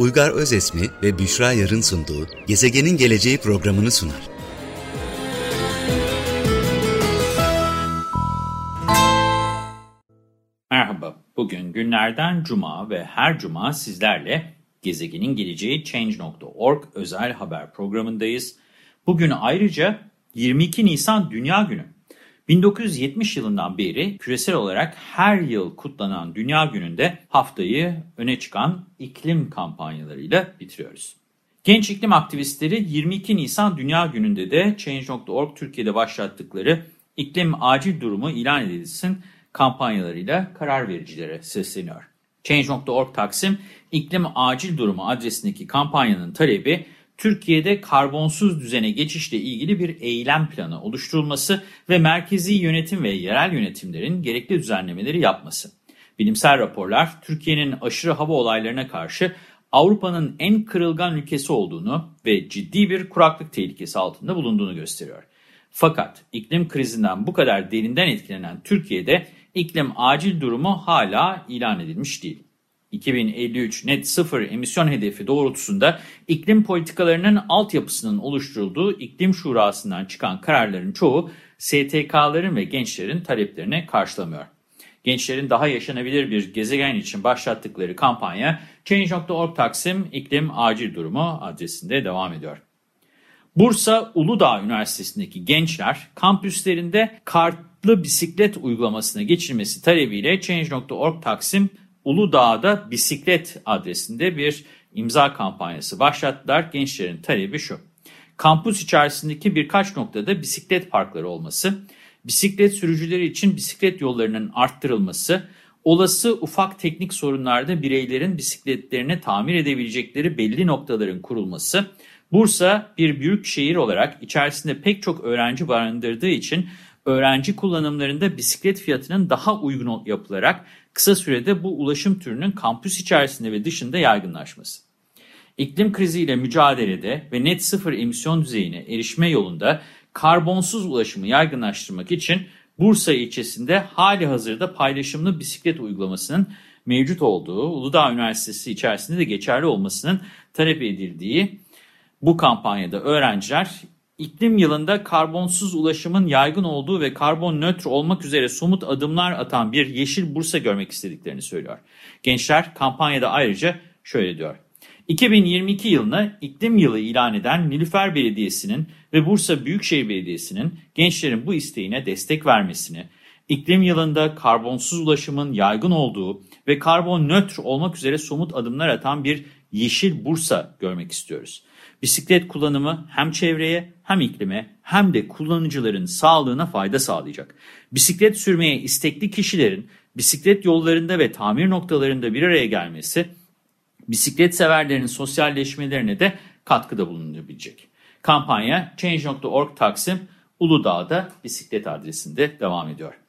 Uygar Özesmi ve Büşra Yarın sunduğu Gezegenin Geleceği programını sunar. Merhaba, bugün günlerden cuma ve her cuma sizlerle Gezegenin Geleceği Change.org özel haber programındayız. Bugün ayrıca 22 Nisan Dünya Günü. 1970 yılından beri küresel olarak her yıl kutlanan Dünya Günü'nde haftayı öne çıkan iklim kampanyalarıyla bitiriyoruz. Genç iklim aktivistleri 22 Nisan Dünya Günü'nde de Change.org Türkiye'de başlattıkları iklim acil durumu ilan edilsin kampanyalarıyla karar vericilere sesleniyor. Change.org Taksim iklim acil durumu adresindeki kampanyanın talebi Türkiye'de karbonsuz düzene geçişle ilgili bir eylem planı oluşturulması ve merkezi yönetim ve yerel yönetimlerin gerekli düzenlemeleri yapması. Bilimsel raporlar Türkiye'nin aşırı hava olaylarına karşı Avrupa'nın en kırılgan ülkesi olduğunu ve ciddi bir kuraklık tehlikesi altında bulunduğunu gösteriyor. Fakat iklim krizinden bu kadar derinden etkilenen Türkiye'de iklim acil durumu hala ilan edilmiş değil. 2053 net sıfır emisyon hedefi doğrultusunda iklim politikalarının altyapısının oluşturulduğu iklim şurasından çıkan kararların çoğu STK'ların ve gençlerin taleplerini karşılamıyor. Gençlerin daha yaşanabilir bir gezegen için başlattıkları kampanya Change.org Taksim İklim Acil Durumu adresinde devam ediyor. Bursa Uludağ Üniversitesi'ndeki gençler kampüslerinde kartlı bisiklet uygulamasına geçilmesi talebiyle Change.org Taksim Uludağ'da bisiklet adresinde bir imza kampanyası başlattılar. Gençlerin talebi şu. Kampüs içerisindeki birkaç noktada bisiklet parkları olması, bisiklet sürücüleri için bisiklet yollarının arttırılması, olası ufak teknik sorunlarda bireylerin bisikletlerini tamir edebilecekleri belli noktaların kurulması, Bursa bir büyük şehir olarak içerisinde pek çok öğrenci barındırdığı için öğrenci kullanımlarında bisiklet fiyatının daha uygun yapılarak kısa sürede bu ulaşım türünün kampüs içerisinde ve dışında yaygınlaşması. İklim kriziyle mücadelede ve net sıfır emisyon düzeyine erişme yolunda karbonsuz ulaşımı yaygınlaştırmak için Bursa ilçesinde hali hazırda paylaşımlı bisiklet uygulamasının mevcut olduğu, Uludağ Üniversitesi içerisinde de geçerli olmasının talep edildiği bu kampanyada öğrenciler iklim yılında karbonsuz ulaşımın yaygın olduğu ve karbon nötr olmak üzere somut adımlar atan bir yeşil Bursa görmek istediklerini söylüyor. Gençler kampanyada ayrıca şöyle diyor. 2022 yılını iklim yılı ilan eden Nilüfer Belediyesi'nin ve Bursa Büyükşehir Belediyesi'nin gençlerin bu isteğine destek vermesini, iklim yılında karbonsuz ulaşımın yaygın olduğu ve karbon nötr olmak üzere somut adımlar atan bir yeşil Bursa görmek istiyoruz. Bisiklet kullanımı hem çevreye hem iklime hem de kullanıcıların sağlığına fayda sağlayacak. Bisiklet sürmeye istekli kişilerin bisiklet yollarında ve tamir noktalarında bir araya gelmesi, bisiklet severlerin sosyalleşmelerine de katkıda bulunabilecek. Kampanya Change.org Taksim Uludağ'da bisiklet adresinde devam ediyor.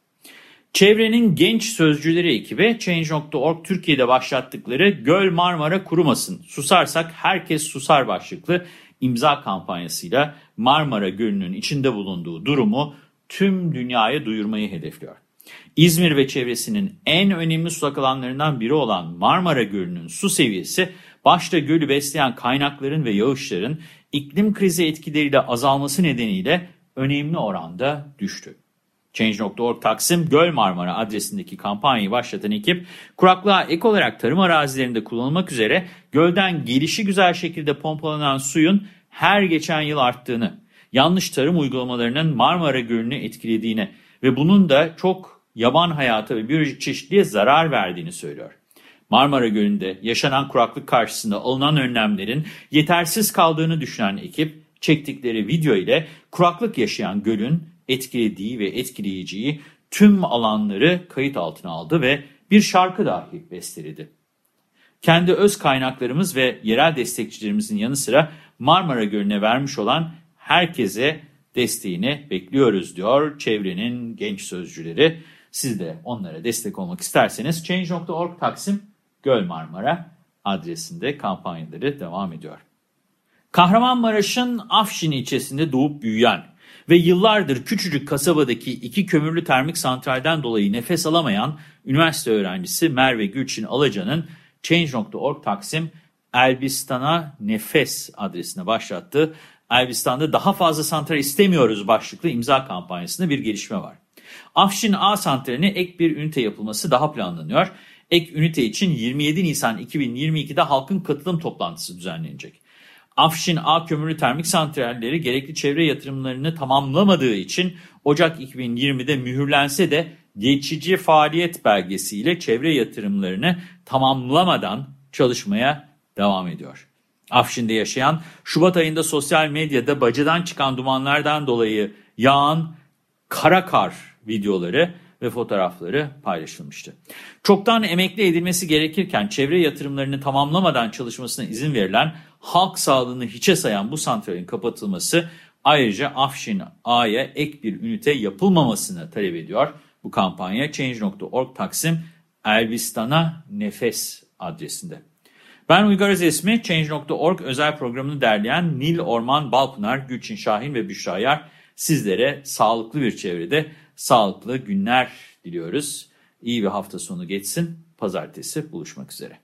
Çevrenin genç sözcüleri ekibi Change.org Türkiye'de başlattıkları Göl Marmara kurumasın, susarsak herkes susar başlıklı imza kampanyasıyla Marmara Gölü'nün içinde bulunduğu durumu tüm dünyaya duyurmayı hedefliyor. İzmir ve çevresinin en önemli sulak alanlarından biri olan Marmara Gölü'nün su seviyesi başta gölü besleyen kaynakların ve yağışların iklim krizi etkileriyle azalması nedeniyle önemli oranda düştü. Change.org Taksim Göl Marmara adresindeki kampanyayı başlatan ekip, kuraklığa ek olarak tarım arazilerinde kullanılmak üzere gölden gelişi güzel şekilde pompalanan suyun her geçen yıl arttığını, yanlış tarım uygulamalarının Marmara Gölü'nü etkilediğini ve bunun da çok yaban hayatı ve biyolojik çeşitliğe zarar verdiğini söylüyor. Marmara Gölü'nde yaşanan kuraklık karşısında alınan önlemlerin yetersiz kaldığını düşünen ekip, çektikleri video ile kuraklık yaşayan gölün etkilediği ve etkileyeceği tüm alanları kayıt altına aldı ve bir şarkı dahi besteledi. Kendi öz kaynaklarımız ve yerel destekçilerimizin yanı sıra Marmara Gölü'ne vermiş olan herkese desteğini bekliyoruz diyor çevrenin genç sözcüleri. Siz de onlara destek olmak isterseniz Change.org Taksim Göl Marmara adresinde kampanyaları devam ediyor. Kahramanmaraş'ın Afşin ilçesinde doğup büyüyen ve yıllardır küçücük kasabadaki iki kömürlü termik santralden dolayı nefes alamayan üniversite öğrencisi Merve Gülçin Alaca'nın Change.org Taksim Elbistan'a Nefes adresine başlattığı Elbistan'da daha fazla santral istemiyoruz başlıklı imza kampanyasında bir gelişme var. Afşin A santraline ek bir ünite yapılması daha planlanıyor. Ek ünite için 27 Nisan 2022'de halkın katılım toplantısı düzenlenecek. Afşin A kömürlü termik santralleri gerekli çevre yatırımlarını tamamlamadığı için Ocak 2020'de mühürlense de geçici faaliyet belgesiyle çevre yatırımlarını tamamlamadan çalışmaya devam ediyor. Afşin'de yaşayan Şubat ayında sosyal medyada bacadan çıkan dumanlardan dolayı yağan kara kar videoları ve fotoğrafları paylaşılmıştı. Çoktan emekli edilmesi gerekirken çevre yatırımlarını tamamlamadan çalışmasına izin verilen halk sağlığını hiçe sayan bu santralin kapatılması ayrıca Afşin A'ya ek bir ünite yapılmamasını talep ediyor. Bu kampanya Change.org Taksim Elbistan'a Nefes adresinde. Ben Uygar Özesmi, Change.org özel programını derleyen Nil Orman Balpınar, Gülçin Şahin ve Büşra Yar sizlere sağlıklı bir çevrede sağlıklı günler diliyoruz. İyi bir hafta sonu geçsin. Pazartesi buluşmak üzere.